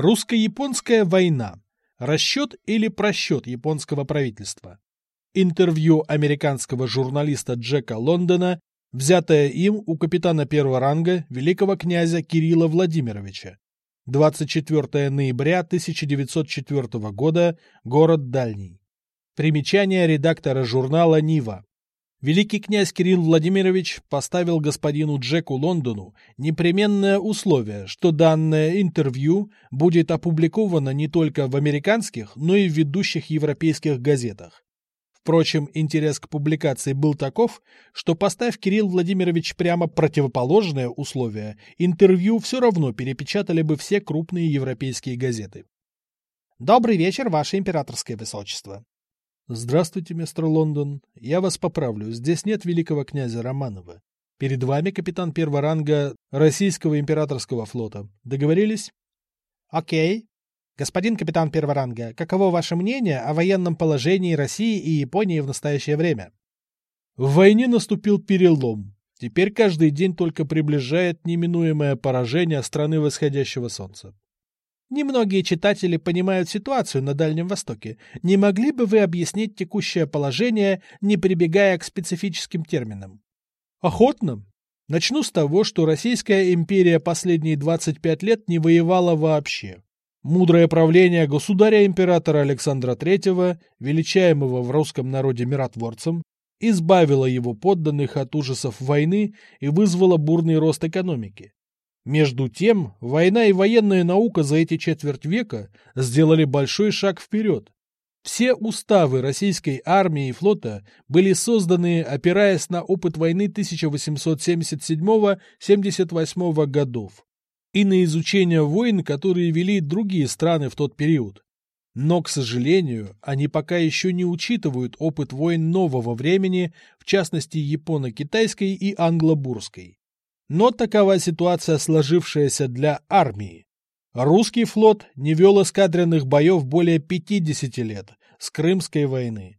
Русско-японская война. Расчет или просчет японского правительства. Интервью американского журналиста Джека Лондона, взятое им у капитана первого ранга великого князя Кирилла Владимировича. 24 ноября 1904 года, город Дальний. Примечание редактора журнала «Нива». Великий князь Кирилл Владимирович поставил господину Джеку Лондону непременное условие, что данное интервью будет опубликовано не только в американских, но и в ведущих европейских газетах. Впрочем, интерес к публикации был таков, что поставь Кирилл Владимирович прямо противоположное условие, интервью все равно перепечатали бы все крупные европейские газеты. Добрый вечер, Ваше Императорское Высочество. Здравствуйте, мистер Лондон. Я вас поправлю. Здесь нет великого князя Романова. Перед вами капитан первого ранга Российского императорского флота. Договорились? Окей. Господин капитан первого ранга, каково ваше мнение о военном положении России и Японии в настоящее время? В войне наступил перелом. Теперь каждый день только приближает неминуемое поражение страны восходящего солнца. Немногие читатели понимают ситуацию на Дальнем Востоке. Не могли бы вы объяснить текущее положение, не прибегая к специфическим терминам? Охотно. Начну с того, что Российская империя последние 25 лет не воевала вообще. Мудрое правление государя-императора Александра III, величаемого в русском народе миротворцем, избавило его подданных от ужасов войны и вызвало бурный рост экономики. Между тем, война и военная наука за эти четверть века сделали большой шаг вперед. Все уставы российской армии и флота были созданы, опираясь на опыт войны 1877-78 годов и на изучение войн, которые вели другие страны в тот период. Но, к сожалению, они пока еще не учитывают опыт войн нового времени, в частности японо-китайской и англо-бурской. Но такова ситуация, сложившаяся для армии. Русский флот не вел эскадренных боев более 50 лет с Крымской войны.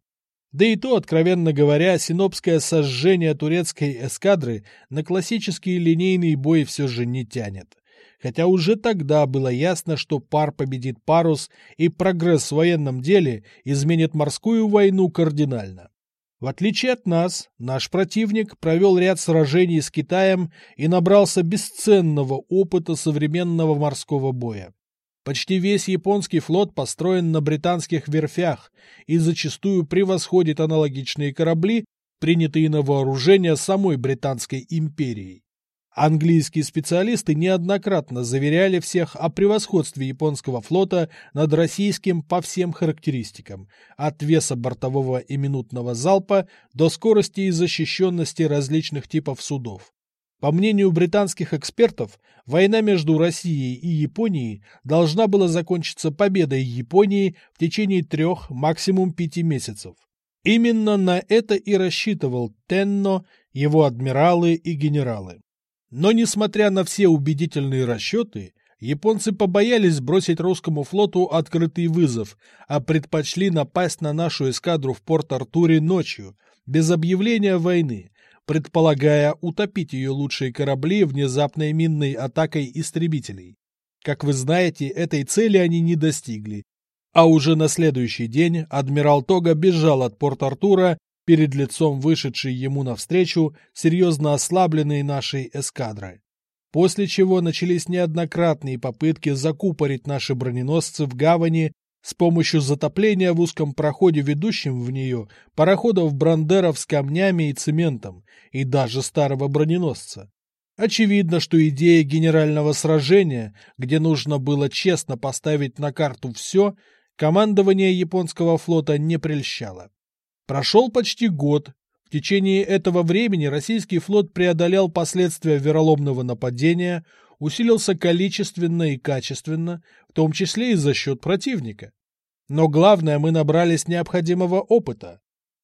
Да и то, откровенно говоря, синопское сожжение турецкой эскадры на классический линейный бой все же не тянет. Хотя уже тогда было ясно, что пар победит парус, и прогресс в военном деле изменит морскую войну кардинально. В отличие от нас, наш противник провел ряд сражений с Китаем и набрался бесценного опыта современного морского боя. Почти весь японский флот построен на британских верфях и зачастую превосходит аналогичные корабли, принятые на вооружение самой Британской империей. Английские специалисты неоднократно заверяли всех о превосходстве японского флота над российским по всем характеристикам, от веса бортового и минутного залпа до скорости и защищенности различных типов судов. По мнению британских экспертов, война между Россией и Японией должна была закончиться победой Японии в течение трех, максимум пяти месяцев. Именно на это и рассчитывал Тенно, его адмиралы и генералы. Но, несмотря на все убедительные расчеты, японцы побоялись бросить русскому флоту открытый вызов, а предпочли напасть на нашу эскадру в Порт-Артуре ночью, без объявления войны, предполагая утопить ее лучшие корабли внезапной минной атакой истребителей. Как вы знаете, этой цели они не достигли. А уже на следующий день адмирал Тога бежал от Порт-Артура перед лицом вышедшей ему навстречу серьезно ослабленной нашей эскадры. После чего начались неоднократные попытки закупорить наши броненосцы в гавани с помощью затопления в узком проходе, ведущем в нее, пароходов-брандеров с камнями и цементом, и даже старого броненосца. Очевидно, что идея генерального сражения, где нужно было честно поставить на карту все, командование японского флота не прельщало. Прошел почти год. В течение этого времени российский флот преодолял последствия вероломного нападения, усилился количественно и качественно, в том числе и за счет противника. Но главное, мы набрались необходимого опыта.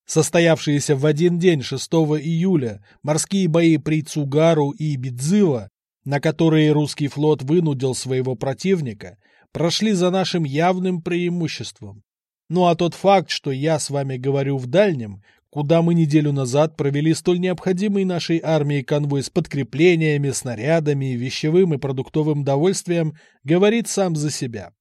Состоявшиеся в один день 6 июля морские бои при Цугару и Бидзыва, на которые русский флот вынудил своего противника, прошли за нашим явным преимуществом. Ну а тот факт, что я с вами говорю в дальнем, куда мы неделю назад провели столь необходимый нашей армии конвой с подкреплениями, снарядами, вещевым и продуктовым довольствием, говорит сам за себя.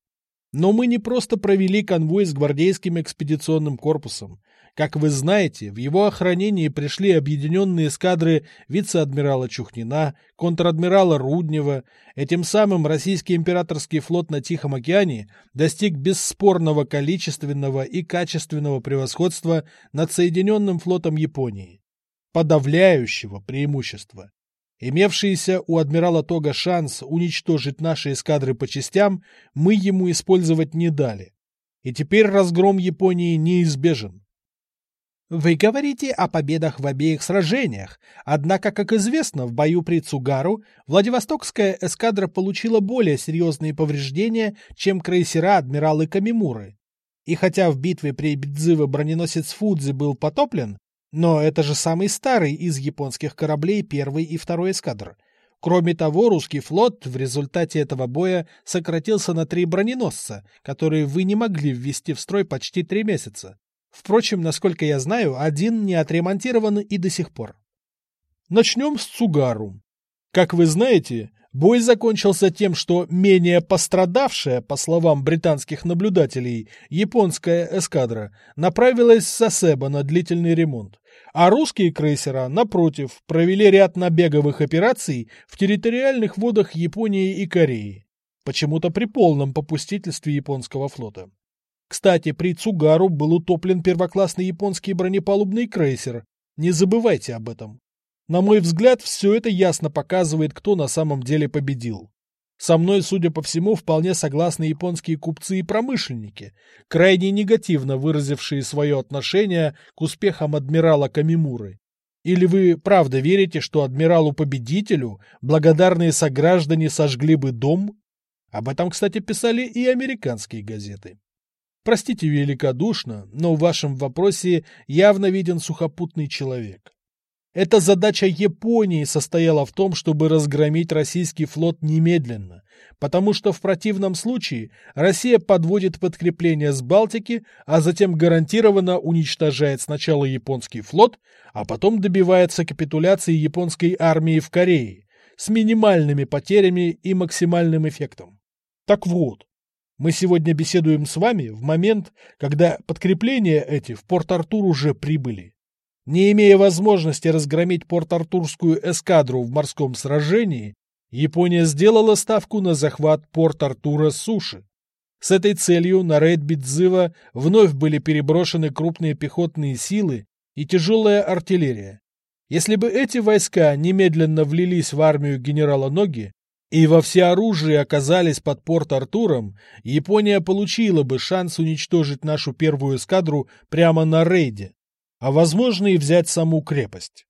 Но мы не просто провели конвой с гвардейским экспедиционным корпусом. Как вы знаете, в его охранении пришли объединенные эскадры вице-адмирала Чухнина, контр-адмирала Руднева. Этим самым российский императорский флот на Тихом океане достиг бесспорного количественного и качественного превосходства над Соединенным флотом Японии. Подавляющего преимущества. Имевшийся у адмирала Тога шанс уничтожить наши эскадры по частям, мы ему использовать не дали. И теперь разгром Японии неизбежен. Вы говорите о победах в обеих сражениях, однако, как известно, в бою при Цугару Владивостокская эскадра получила более серьезные повреждения, чем крейсера адмиралы Камимуры. И хотя в битве при Бидзиво броненосец Фудзи был потоплен, но это же самый старый из японских кораблей первый и второй эскадр. Кроме того, русский флот в результате этого боя сократился на три броненосца, которые вы не могли ввести в строй почти три месяца. Впрочем, насколько я знаю, один не отремонтирован и до сих пор. Начнем с Цугару. Как вы знаете, бой закончился тем, что менее пострадавшая, по словам британских наблюдателей, японская эскадра направилась с Сасеба на длительный ремонт, а русские крейсера, напротив, провели ряд набеговых операций в территориальных водах Японии и Кореи, почему-то при полном попустительстве японского флота. Кстати, при Цугару был утоплен первоклассный японский бронепалубный крейсер. Не забывайте об этом. На мой взгляд, все это ясно показывает, кто на самом деле победил. Со мной, судя по всему, вполне согласны японские купцы и промышленники, крайне негативно выразившие свое отношение к успехам адмирала Камимуры. Или вы правда верите, что адмиралу-победителю благодарные сограждане сожгли бы дом? Об этом, кстати, писали и американские газеты. Простите великодушно, но в вашем вопросе явно виден сухопутный человек. Эта задача Японии состояла в том, чтобы разгромить российский флот немедленно, потому что в противном случае Россия подводит подкрепление с Балтики, а затем гарантированно уничтожает сначала японский флот, а потом добивается капитуляции японской армии в Корее с минимальными потерями и максимальным эффектом. Так вот, мы сегодня беседуем с вами в момент, когда подкрепления эти в Порт-Артур уже прибыли. Не имея возможности разгромить Порт-Артурскую эскадру в морском сражении, Япония сделала ставку на захват Порт-Артура суши. С этой целью на рейд Бидзыва вновь были переброшены крупные пехотные силы и тяжелая артиллерия. Если бы эти войска немедленно влились в армию генерала Ноги, и во всеоружии оказались под Порт-Артуром, Япония получила бы шанс уничтожить нашу первую эскадру прямо на рейде, а возможно и взять саму крепость.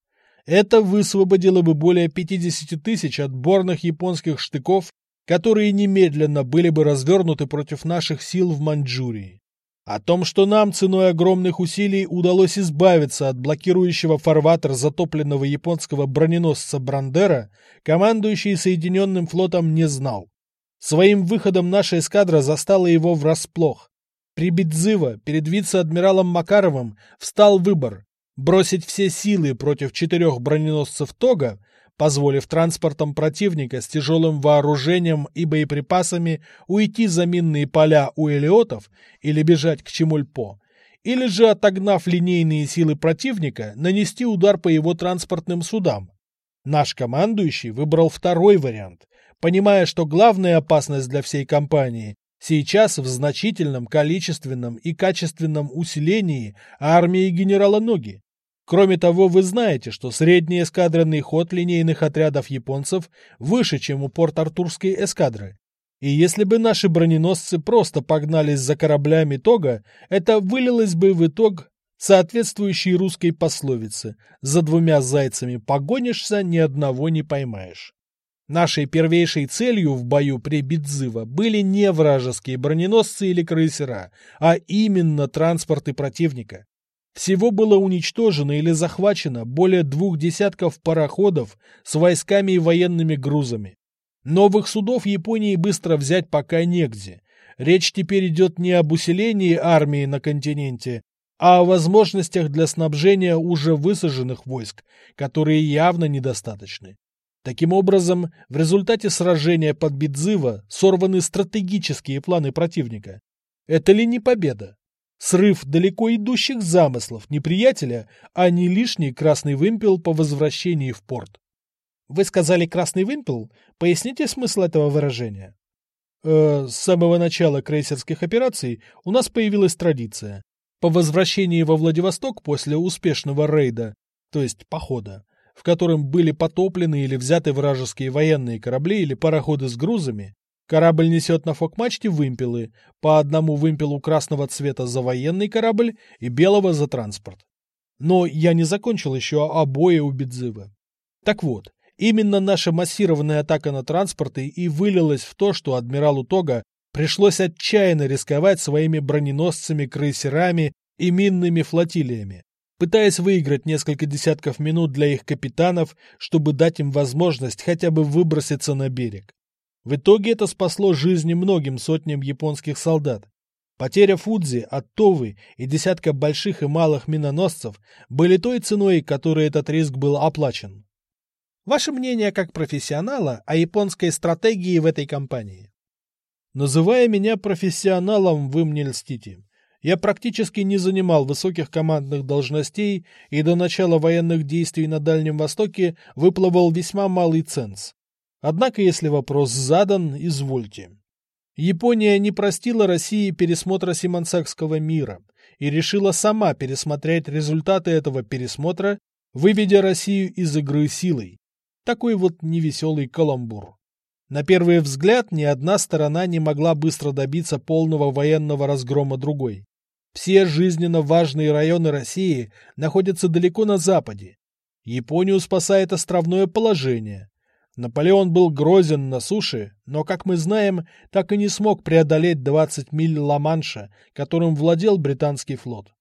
Это высвободило бы более 50 тысяч отборных японских штыков, которые немедленно были бы развернуты против наших сил в Маньчжурии. О том, что нам ценой огромных усилий удалось избавиться от блокирующего фарватер затопленного японского броненосца Брандера, командующий Соединенным флотом не знал. Своим выходом наша эскадра застала его врасплох. При Бидзыво перед вице-адмиралом Макаровым встал выбор – бросить все силы против четырех броненосцев Тога позволив транспортам противника с тяжелым вооружением и боеприпасами уйти за минные поля у элиотов или бежать к Чемульпо, или же, отогнав линейные силы противника, нанести удар по его транспортным судам. Наш командующий выбрал второй вариант, понимая, что главная опасность для всей компании сейчас в значительном количественном и качественном усилении армии генерала Ноги. Кроме того, вы знаете, что средний эскадренный ход линейных отрядов японцев выше, чем у Порт-Артурской эскадры. И если бы наши броненосцы просто погнались за кораблями Тога, это вылилось бы в итог соответствующей русской пословице «За двумя зайцами погонишься, ни одного не поймаешь». Нашей первейшей целью в бою при Бидзыво были не вражеские броненосцы или крейсера, а именно транспорты противника. Всего было уничтожено или захвачено более двух десятков пароходов с войсками и военными грузами. Новых судов Японии быстро взять пока негде. Речь теперь идет не об усилении армии на континенте, а о возможностях для снабжения уже высаженных войск, которые явно недостаточны. Таким образом, в результате сражения под Бидзыва сорваны стратегические планы противника. Это ли не победа? Срыв далеко идущих замыслов неприятеля, а не лишний красный вымпел по возвращении в порт. Вы сказали «красный вымпел»? Поясните смысл этого выражения. Э, с самого начала крейсерских операций у нас появилась традиция. По возвращении во Владивосток после успешного рейда, то есть похода, в котором были потоплены или взяты вражеские военные корабли или пароходы с грузами, корабль несет на фок-мачте вымпелы, по одному вымпелу красного цвета за военный корабль и белого за транспорт. Но я не закончил еще обои у Бедзыва. Так вот, именно наша массированная атака на транспорты и вылилась в то, что адмиралу Тога пришлось отчаянно рисковать своими броненосцами, крейсерами и минными флотилиями пытаясь выиграть несколько десятков минут для их капитанов, чтобы дать им возможность хотя бы выброситься на берег. В итоге это спасло жизни многим сотням японских солдат. Потеря Фудзи, Оттовы и десятка больших и малых миноносцев были той ценой, которой этот риск был оплачен. Ваше мнение как профессионала о японской стратегии в этой кампании? Называя меня профессионалом, вы мне льстите. Я практически не занимал высоких командных должностей и до начала военных действий на Дальнем Востоке выплывал весьма малый ценз. Однако, если вопрос задан, извольте. Япония не простила России пересмотра Симонсакского мира и решила сама пересмотреть результаты этого пересмотра, выведя Россию из игры силой. Такой вот невеселый каламбур. На первый взгляд ни одна сторона не могла быстро добиться полного военного разгрома другой. Все жизненно важные районы России находятся далеко на западе. Японию спасает островное положение. Наполеон был грозен на суше, но, как мы знаем, так и не смог преодолеть 20 миль Ла-Манша, которым владел британский флот.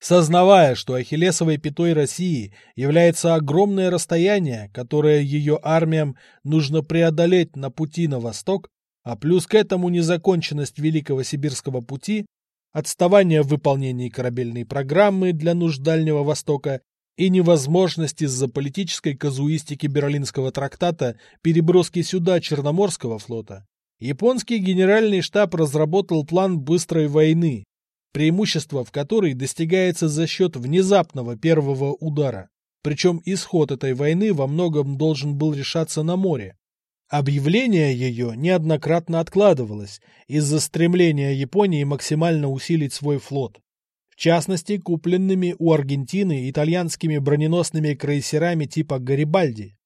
Сознавая, что ахиллесовой пятой России является огромное расстояние, которое ее армиям нужно преодолеть на пути на восток, а плюс к этому незаконченность Великого Сибирского пути, отставание в выполнении корабельной программы для нужд Дальнего Востока и невозможность из-за политической казуистики Берлинского трактата переброски сюда Черноморского флота, японский генеральный штаб разработал план быстрой войны, преимущество в которой достигается за счет внезапного первого удара. Причем исход этой войны во многом должен был решаться на море. Объявление ее неоднократно откладывалось из-за стремления Японии максимально усилить свой флот. Частности, купленными у Аргентины итальянскими броненосными крейсерами типа «Гарибальди».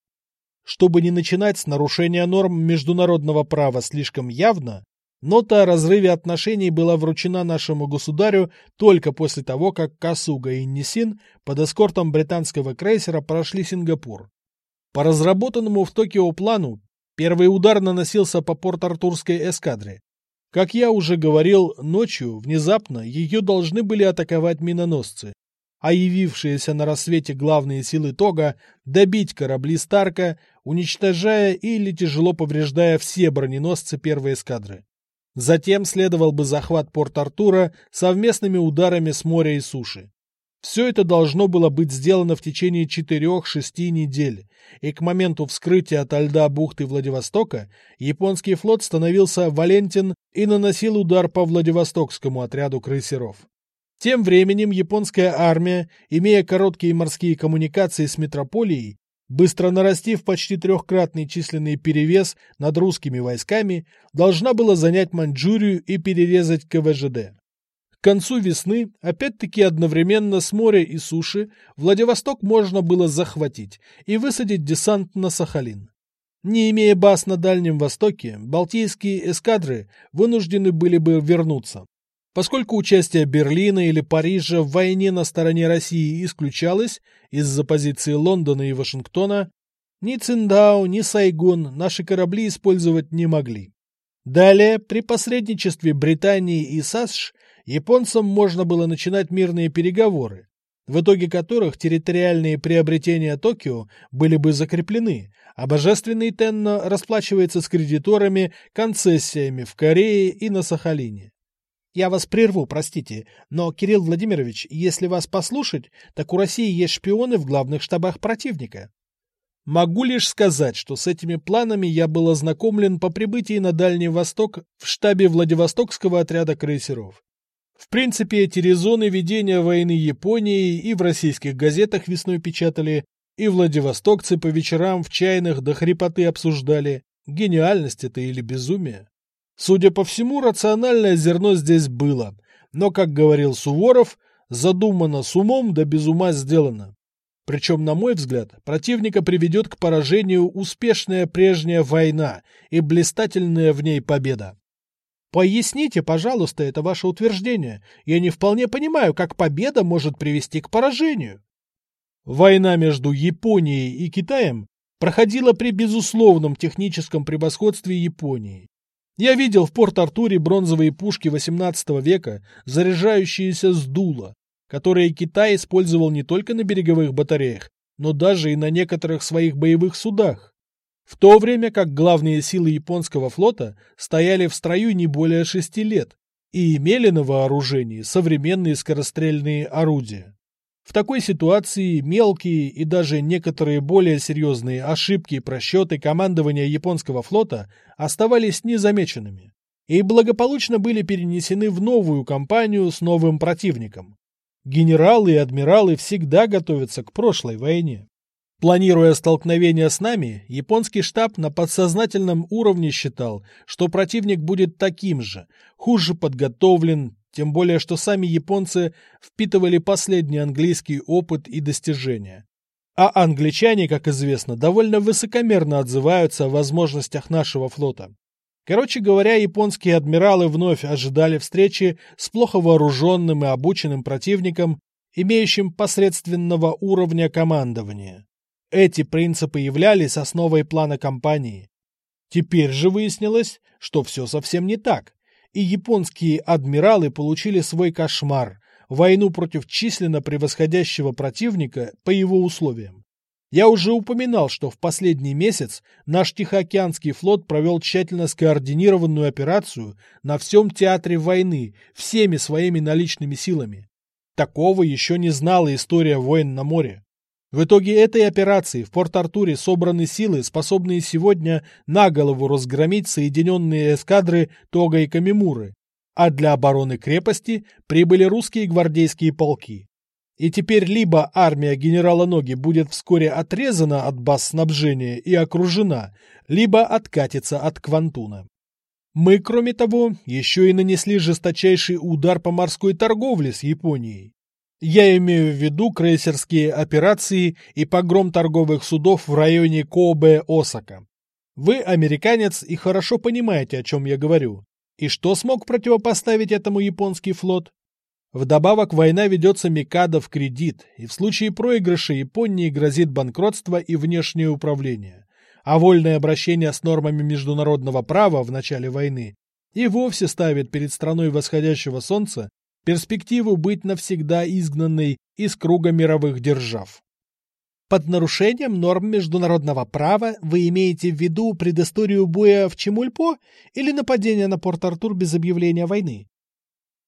Чтобы не начинать с нарушения норм международного права слишком явно, нота о разрыве отношений была вручена нашему государю только после того, как Касуга и Нисин под эскортом британского крейсера прошли Сингапур. По разработанному в Токио плану Первый удар наносился по Порт-Артурской эскадре. Как я уже говорил, ночью, внезапно, ее должны были атаковать миноносцы, а явившиеся на рассвете главные силы Тога добить корабли Старка, уничтожая или тяжело повреждая все броненосцы первой эскадры. Затем следовал бы захват Порт-Артура совместными ударами с моря и суши. Все это должно было быть сделано в течение 4-6 недель, и к моменту вскрытия ото льда бухты Владивостока японский флот становился валентен и наносил удар по Владивостокскому отряду крейсеров. Тем временем японская армия, имея короткие морские коммуникации с метрополией, быстро нарастив почти трехкратный численный перевес над русскими войсками, должна была занять Маньчжурию и перерезать КВЖД. К концу весны, опять-таки одновременно с моря и суши, Владивосток можно было захватить и высадить десант на Сахалин. Не имея баз на Дальнем Востоке, балтийские эскадры вынуждены были бы вернуться. Поскольку участие Берлина или Парижа в войне на стороне России исключалось из-за позиции Лондона и Вашингтона, ни Циндао, ни Сайгон наши корабли использовать не могли. Далее, при посредничестве Британии и САСШ, японцам можно было начинать мирные переговоры, в итоге которых территориальные приобретения Токио были бы закреплены, а божественный Тенно расплачивается с кредиторами концессиями в Корее и на Сахалине. Я вас прерву, простите, но, Кирилл Владимирович, если вас послушать, так у России есть шпионы в главных штабах противника. Могу лишь сказать, что с этими планами я был ознакомлен по прибытии на Дальний Восток в штабе Владивостокского отряда крейсеров. В принципе, эти резоны ведения войны Японии и в российских газетах весной печатали, и владивостокцы по вечерам в чайных до хрипоты обсуждали, гениальность это или безумие. Судя по всему, рациональное зерно здесь было, но, как говорил Суворов, задумано с умом да без ума сделано. Причем, на мой взгляд, противника приведет к поражению успешная прежняя война и блистательная в ней победа. Поясните, пожалуйста, это ваше утверждение. Я не вполне понимаю, как победа может привести к поражению. Война между Японией и Китаем проходила при безусловном техническом превосходстве Японии. Я видел в Порт-Артуре бронзовые пушки XVIII века, заряжающиеся с дула, которые Китай использовал не только на береговых батареях, но даже и на некоторых своих боевых судах в то время как главные силы японского флота стояли в строю не более шести лет и имели на вооружении современные скорострельные орудия. В такой ситуации мелкие и даже некоторые более серьезные ошибки и просчеты командования японского флота оставались незамеченными и благополучно были перенесены в новую кампанию с новым противником. Генералы и адмиралы всегда готовятся к прошлой войне. Планируя столкновение с нами, японский штаб на подсознательном уровне считал, что противник будет таким же, хуже подготовлен, тем более что сами японцы впитывали последний английский опыт и достижения. А англичане, как известно, довольно высокомерно отзываются о возможностях нашего флота. Короче говоря, японские адмиралы вновь ожидали встречи с плохо вооруженным и обученным противником, имеющим посредственного уровня командования. Эти принципы являлись основой плана кампании. Теперь же выяснилось, что все совсем не так, и японские адмиралы получили свой кошмар – войну против численно превосходящего противника по его условиям. Я уже упоминал, что в последний месяц наш Тихоокеанский флот провел тщательно скоординированную операцию на всем театре войны всеми своими наличными силами. Такого еще не знала история войн на море. В итоге этой операции в Порт-Артуре собраны силы, способные сегодня на голову разгромить соединенные эскадры Тога и Камимуры, а для обороны крепости прибыли русские гвардейские полки. И теперь либо армия генерала Ноги будет вскоре отрезана от баз снабжения и окружена, либо откатится от Квантуна. Мы, кроме того, еще и нанесли жесточайший удар по морской торговле с Японией. Я имею в виду крейсерские операции и погром торговых судов в районе Кобе-Осака. Вы американец и хорошо понимаете, о чем я говорю. И что смог противопоставить этому японский флот? Вдобавок война ведется Микадо в кредит, и в случае проигрыша Японии грозит банкротство и внешнее управление. А вольное обращение с нормами международного права в начале войны и вовсе ставит перед страной восходящего солнца перспективу быть навсегда изгнанной из круга мировых держав. Под нарушением норм международного права вы имеете в виду предысторию боя в Чемульпо или нападение на Порт-Артур без объявления войны?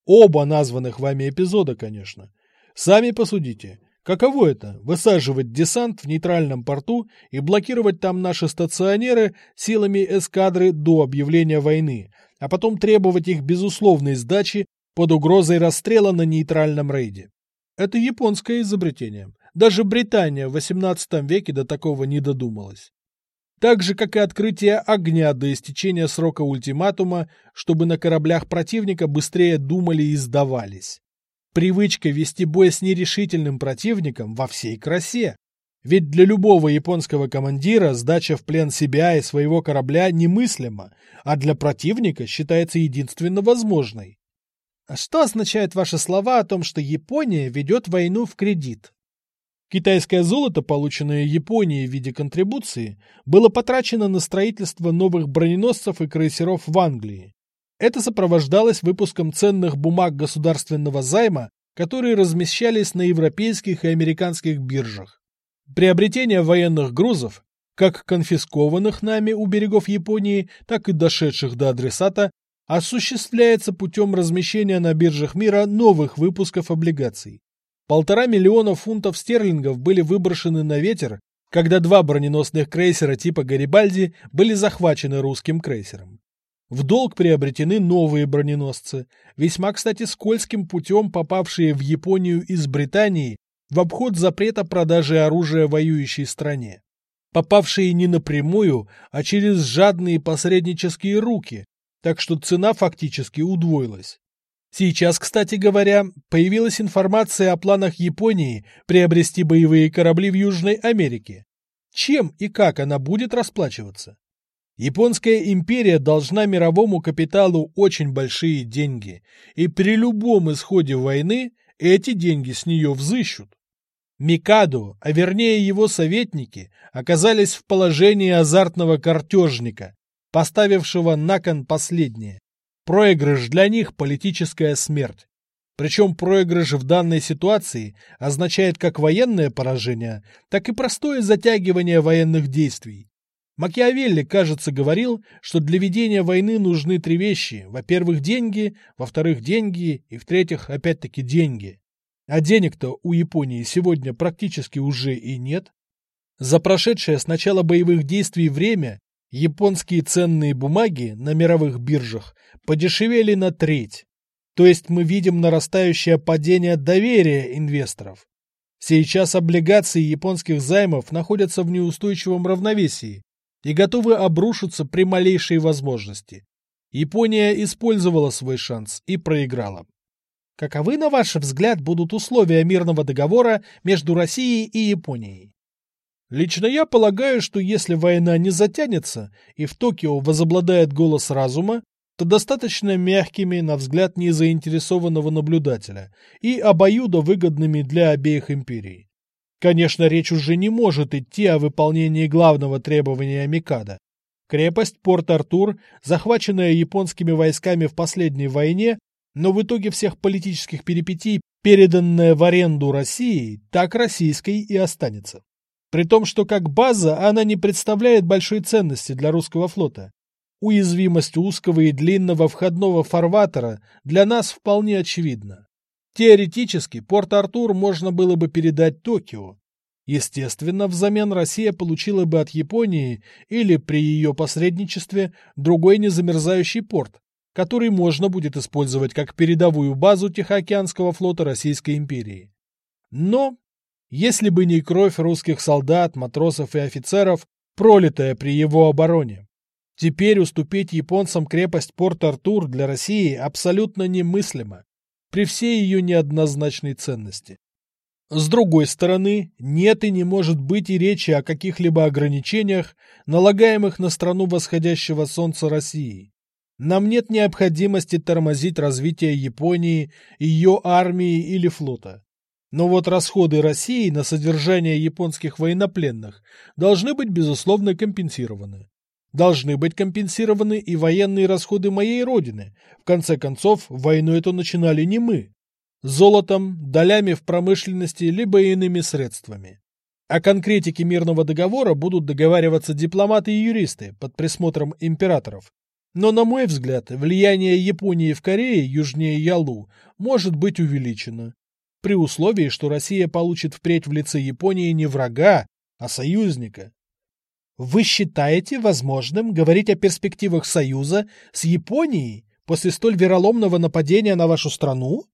Оба названных вами эпизода, конечно. Сами посудите. Каково это – высаживать десант в нейтральном порту и блокировать там наши стационеры силами эскадры до объявления войны, а потом требовать их безусловной сдачи под угрозой расстрела на нейтральном рейде. Это японское изобретение. Даже Британия в XVIII веке до такого не додумалась. Так же, как и открытие огня до истечения срока ультиматума, чтобы на кораблях противника быстрее думали и сдавались. Привычка вести бой с нерешительным противником во всей красе. Ведь для любого японского командира сдача в плен себя и своего корабля немыслима, а для противника считается единственно возможной. А что означают ваши слова о том, что Япония ведет войну в кредит? Китайское золото, полученное Японией в виде контрибуции, было потрачено на строительство новых броненосцев и крейсеров в Англии. Это сопровождалось выпуском ценных бумаг государственного займа, которые размещались на европейских и американских биржах. Приобретение военных грузов, как конфискованных нами у берегов Японии, так и дошедших до адресата, осуществляется путем размещения на биржах мира новых выпусков облигаций. Полтора миллиона фунтов стерлингов были выброшены на ветер, когда два броненосных крейсера типа «Гарибальди» были захвачены русским крейсером. В долг приобретены новые броненосцы, весьма, кстати, скользким путем попавшие в Японию из Британии в обход запрета продажи оружия воюющей стране. Попавшие не напрямую, а через жадные посреднические руки, так что цена фактически удвоилась. Сейчас, кстати говоря, появилась информация о планах Японии приобрести боевые корабли в Южной Америке. Чем и как она будет расплачиваться? Японская империя должна мировому капиталу очень большие деньги, и при любом исходе войны эти деньги с нее взыщут. Микадо, а вернее его советники, оказались в положении азартного картежника, поставившего на кон последнее. Проигрыш для них – политическая смерть. Причем проигрыш в данной ситуации означает как военное поражение, так и простое затягивание военных действий. Макиавелли, кажется, говорил, что для ведения войны нужны три вещи. Во-первых, деньги, во-вторых, деньги, и в-третьих, опять-таки, деньги. А денег-то у Японии сегодня практически уже и нет. За прошедшее с начала боевых действий время Японские ценные бумаги на мировых биржах подешевели на треть. То есть мы видим нарастающее падение доверия инвесторов. Сейчас облигации японских займов находятся в неустойчивом равновесии и готовы обрушиться при малейшей возможности. Япония использовала свой шанс и проиграла. Каковы, на ваш взгляд, будут условия мирного договора между Россией и Японией? Лично я полагаю, что если война не затянется и в Токио возобладает голос разума, то достаточно мягкими, на взгляд незаинтересованного наблюдателя, и обоюдо выгодными для обеих империй. Конечно, речь уже не может идти о выполнении главного требования Микада. Крепость Порт-Артур, захваченная японскими войсками в последней войне, но в итоге всех политических перипетий, переданная в аренду России, так российской и останется. При том, что как база она не представляет большой ценности для русского флота. Уязвимость узкого и длинного входного фарватера для нас вполне очевидна. Теоретически Порт-Артур можно было бы передать Токио. Естественно, взамен Россия получила бы от Японии или при ее посредничестве другой незамерзающий порт, который можно будет использовать как передовую базу Тихоокеанского флота Российской империи. Но если бы не кровь русских солдат, матросов и офицеров, пролитая при его обороне. Теперь уступить японцам крепость Порт-Артур для России абсолютно немыслимо, при всей ее неоднозначной ценности. С другой стороны, нет и не может быть и речи о каких-либо ограничениях, налагаемых на страну восходящего солнца России. Нам нет необходимости тормозить развитие Японии, ее армии или флота. Но вот расходы России на содержание японских военнопленных должны быть, безусловно, компенсированы. Должны быть компенсированы и военные расходы моей родины. В конце концов, войну эту начинали не мы. Золотом, долями в промышленности, либо иными средствами. О конкретике мирного договора будут договариваться дипломаты и юристы под присмотром императоров. Но, на мой взгляд, влияние Японии в Корее, южнее Ялу, может быть увеличено при условии, что Россия получит впредь в лице Японии не врага, а союзника. Вы считаете возможным говорить о перспективах союза с Японией после столь вероломного нападения на вашу страну?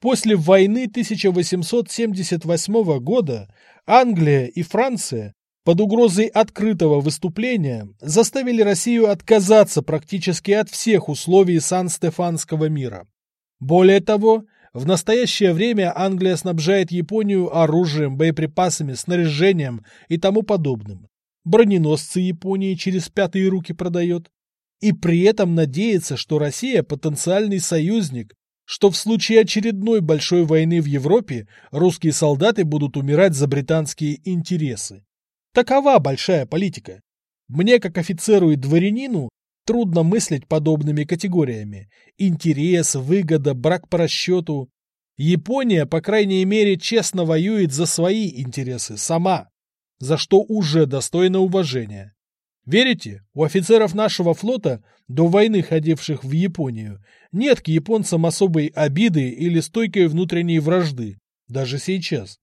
После войны 1878 года Англия и Франция под угрозой открытого выступления заставили Россию отказаться практически от всех условий Сан-Стефанского мира. Более того, в настоящее время Англия снабжает Японию оружием, боеприпасами, снаряжением и тому подобным. Броненосцы Японии через пятые руки продает. И при этом надеется, что Россия потенциальный союзник, что в случае очередной большой войны в Европе русские солдаты будут умирать за британские интересы. Такова большая политика. Мне, как офицеру и дворянину, Трудно мыслить подобными категориями. Интерес, выгода, брак по расчету. Япония, по крайней мере, честно воюет за свои интересы сама, за что уже достойно уважения. Верите, у офицеров нашего флота, до войны ходивших в Японию, нет к японцам особой обиды или стойкой внутренней вражды, даже сейчас.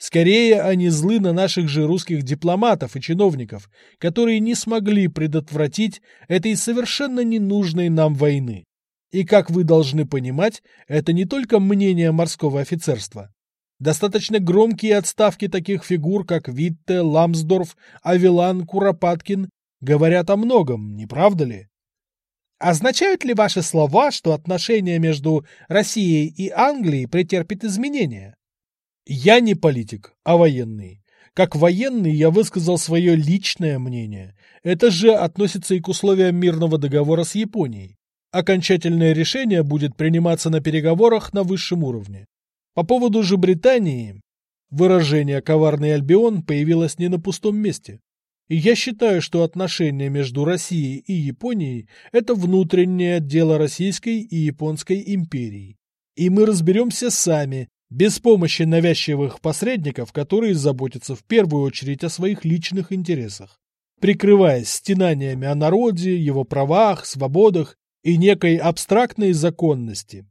Скорее, они злы на наших же русских дипломатов и чиновников, которые не смогли предотвратить этой совершенно ненужной нам войны. И, как вы должны понимать, это не только мнение морского офицерства. Достаточно громкие отставки таких фигур, как Витте, Ламсдорф, Авилан, Куропаткин, говорят о многом, не правда ли? Означают ли ваши слова, что отношения между Россией и Англией претерпят изменения? Я не политик, а военный. Как военный я высказал свое личное мнение. Это же относится и к условиям мирного договора с Японией. Окончательное решение будет приниматься на переговорах на высшем уровне. По поводу же Британии, выражение «коварный Альбион» появилось не на пустом месте. И я считаю, что отношения между Россией и Японией – это внутреннее дело Российской и Японской империи. И мы разберемся сами, без помощи навязчивых посредников, которые заботятся в первую очередь о своих личных интересах, прикрываясь стенаниями о народе, его правах, свободах и некой абстрактной законности.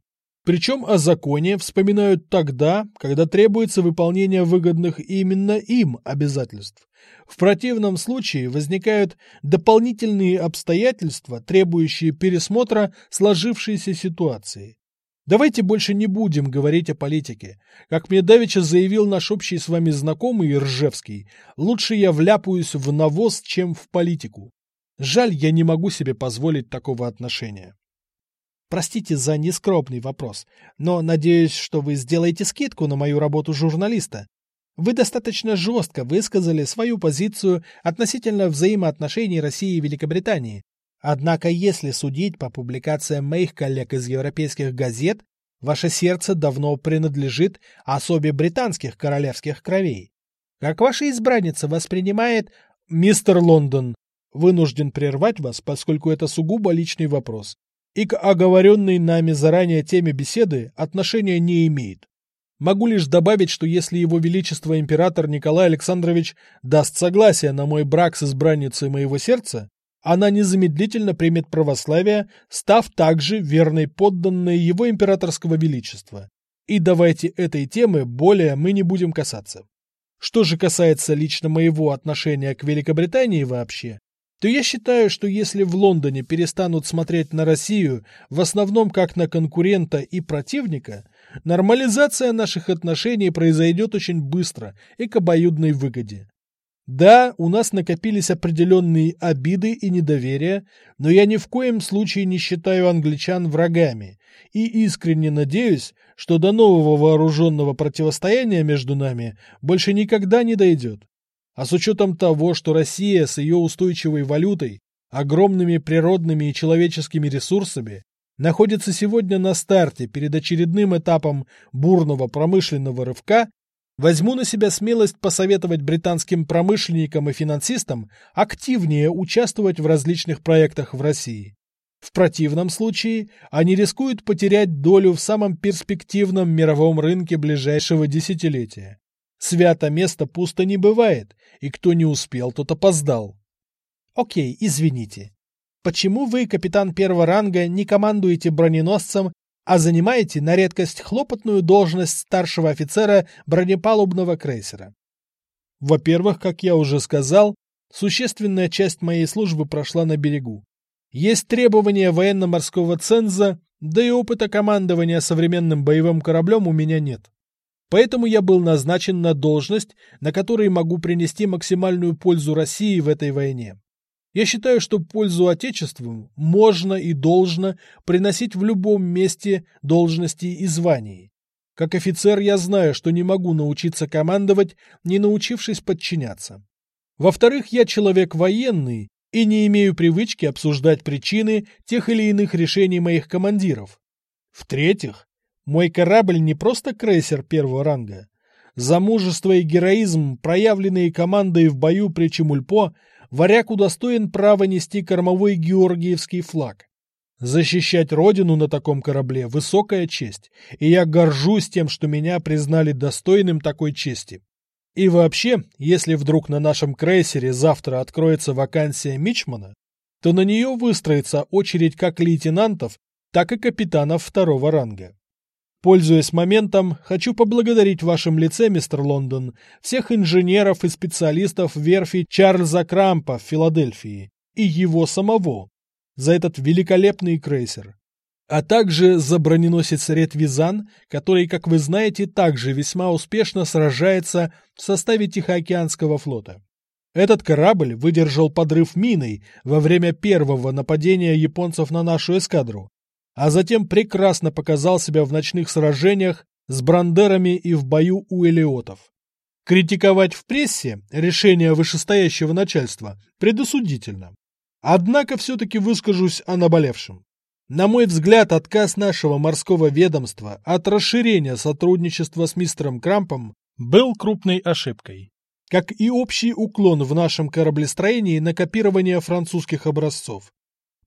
Причем о законе вспоминают тогда, когда требуется выполнение выгодных именно им обязательств. В противном случае возникают дополнительные обстоятельства, требующие пересмотра сложившейся ситуации. Давайте больше не будем говорить о политике. Как мне давеча заявил наш общий с вами знакомый Ржевский, лучше я вляпаюсь в навоз, чем в политику. Жаль, я не могу себе позволить такого отношения. Простите за нескромный вопрос, но надеюсь, что вы сделаете скидку на мою работу журналиста. Вы достаточно жестко высказали свою позицию относительно взаимоотношений России и Великобритании, Однако, если судить по публикациям моих коллег из европейских газет, ваше сердце давно принадлежит особе британских королевских кровей. Как ваша избранница воспринимает мистер Лондон? Вынужден прервать вас, поскольку это сугубо личный вопрос. И к оговоренной нами заранее теме беседы отношения не имеет. Могу лишь добавить, что если его величество император Николай Александрович даст согласие на мой брак с избранницей моего сердца, она незамедлительно примет православие, став также верной подданной его императорского величества. И давайте этой темы более мы не будем касаться. Что же касается лично моего отношения к Великобритании вообще, то я считаю, что если в Лондоне перестанут смотреть на Россию в основном как на конкурента и противника, нормализация наших отношений произойдет очень быстро и к обоюдной выгоде. Да, у нас накопились определенные обиды и недоверия, но я ни в коем случае не считаю англичан врагами и искренне надеюсь, что до нового вооруженного противостояния между нами больше никогда не дойдет. А с учетом того, что Россия с ее устойчивой валютой, огромными природными и человеческими ресурсами находится сегодня на старте перед очередным этапом бурного промышленного рывка, Возьму на себя смелость посоветовать британским промышленникам и финансистам активнее участвовать в различных проектах в России. В противном случае они рискуют потерять долю в самом перспективном мировом рынке ближайшего десятилетия. Свято место пусто не бывает, и кто не успел, тот опоздал. Окей, извините. Почему вы, капитан первого ранга, не командуете броненосцем а занимаете на редкость хлопотную должность старшего офицера бронепалубного крейсера. Во-первых, как я уже сказал, существенная часть моей службы прошла на берегу. Есть требования военно-морского ценза, да и опыта командования современным боевым кораблем у меня нет. Поэтому я был назначен на должность, на которой могу принести максимальную пользу России в этой войне. Я считаю, что пользу Отечеству можно и должно приносить в любом месте, должности и звании. Как офицер я знаю, что не могу научиться командовать, не научившись подчиняться. Во-вторых, я человек военный и не имею привычки обсуждать причины тех или иных решений моих командиров. В-третьих, мой корабль не просто крейсер первого ранга. За мужество и героизм, проявленные командой в бою при Чемульпо, варяг удостоен права нести кормовой георгиевский флаг. Защищать родину на таком корабле – высокая честь, и я горжусь тем, что меня признали достойным такой чести. И вообще, если вдруг на нашем крейсере завтра откроется вакансия Мичмана, то на нее выстроится очередь как лейтенантов, так и капитанов второго ранга. Пользуясь моментом, хочу поблагодарить в вашем лице, мистер Лондон, всех инженеров и специалистов верфи Чарльза Крампа в Филадельфии и его самого за этот великолепный крейсер, а также за броненосец Ретвизан, который, как вы знаете, также весьма успешно сражается в составе Тихоокеанского флота. Этот корабль выдержал подрыв миной во время первого нападения японцев на нашу эскадру, а затем прекрасно показал себя в ночных сражениях с брандерами и в бою у элиотов. Критиковать в прессе решение вышестоящего начальства предосудительно. Однако все-таки выскажусь о наболевшем. На мой взгляд, отказ нашего морского ведомства от расширения сотрудничества с мистером Крампом был крупной ошибкой. Как и общий уклон в нашем кораблестроении на копирование французских образцов.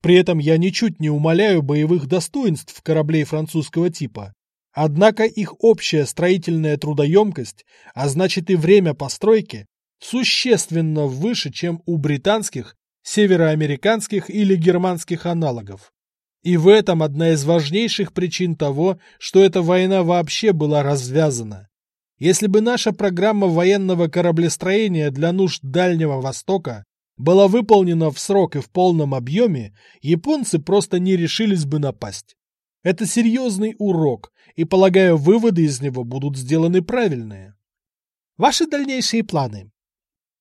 При этом я ничуть не умаляю боевых достоинств кораблей французского типа. Однако их общая строительная трудоемкость, а значит и время постройки, существенно выше, чем у британских, североамериканских или германских аналогов. И в этом одна из важнейших причин того, что эта война вообще была развязана. Если бы наша программа военного кораблестроения для нужд Дальнего Востока была выполнена в срок и в полном объеме, японцы просто не решились бы напасть. Это серьезный урок, и, полагаю, выводы из него будут сделаны правильные. Ваши дальнейшие планы?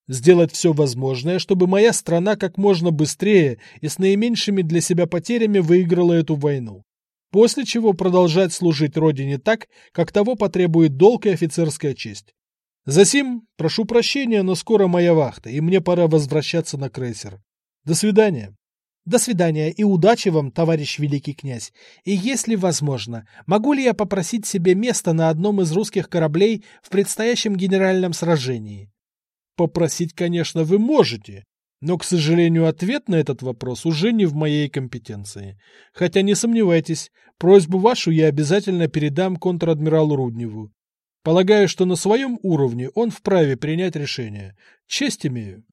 Сделать все возможное, чтобы моя страна как можно быстрее и с наименьшими для себя потерями выиграла эту войну. После чего продолжать служить Родине так, как того потребует долг и офицерская честь. Засим, прошу прощения, но скоро моя вахта, и мне пора возвращаться на крейсер. До свидания. До свидания и удачи вам, товарищ великий князь. И если возможно, могу ли я попросить себе место на одном из русских кораблей в предстоящем генеральном сражении? Попросить, конечно, вы можете, но, к сожалению, ответ на этот вопрос уже не в моей компетенции. Хотя не сомневайтесь, просьбу вашу я обязательно передам контр-адмиралу Рудневу. Полагаю, что на своем уровне он вправе принять решение. Честь имею.